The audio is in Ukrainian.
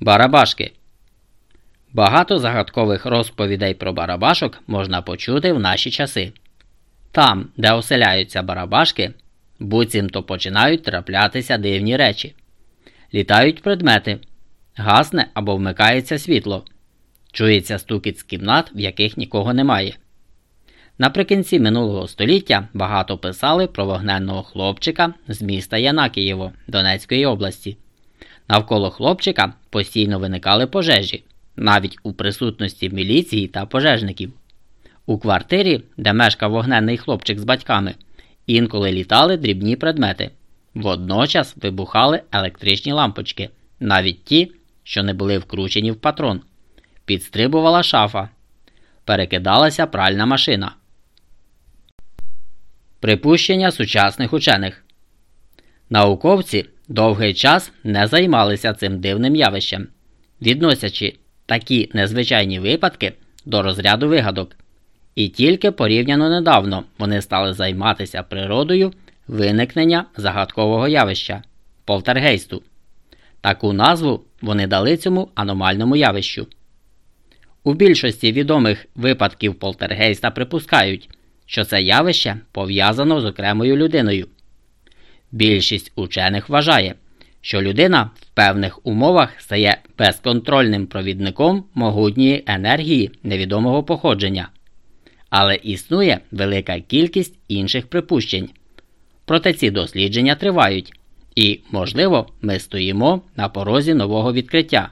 Барабашки. Багато загадкових розповідей про барабашок можна почути в наші часи. Там, де оселяються барабашки, буцімто починають траплятися дивні речі. Літають предмети, гасне або вмикається світло, чується стукіт з кімнат, в яких нікого немає. Наприкінці минулого століття багато писали про вогненного хлопчика з міста Янакієво Донецької області. Навколо хлопчика постійно виникали пожежі, навіть у присутності міліції та пожежників. У квартирі, де мешкав вогненний хлопчик з батьками, інколи літали дрібні предмети. Водночас вибухали електричні лампочки, навіть ті, що не були вкручені в патрон. Підстрибувала шафа, перекидалася пральна машина. Припущення сучасних учених науковці довгий час не займалися цим дивним явищем, відносячи такі незвичайні випадки до розряду вигадок. І тільки порівняно недавно вони стали займатися природою виникнення загадкового явища полтергейсту. Таку назву вони дали цьому аномальному явищу. У більшості відомих випадків полтергейста припускають, що це явище пов'язано з окремою людиною. Більшість учених вважає, що людина в певних умовах стає безконтрольним провідником могутньої енергії невідомого походження, але існує велика кількість інших припущень. Проте ці дослідження тривають, і, можливо, ми стоїмо на порозі нового відкриття.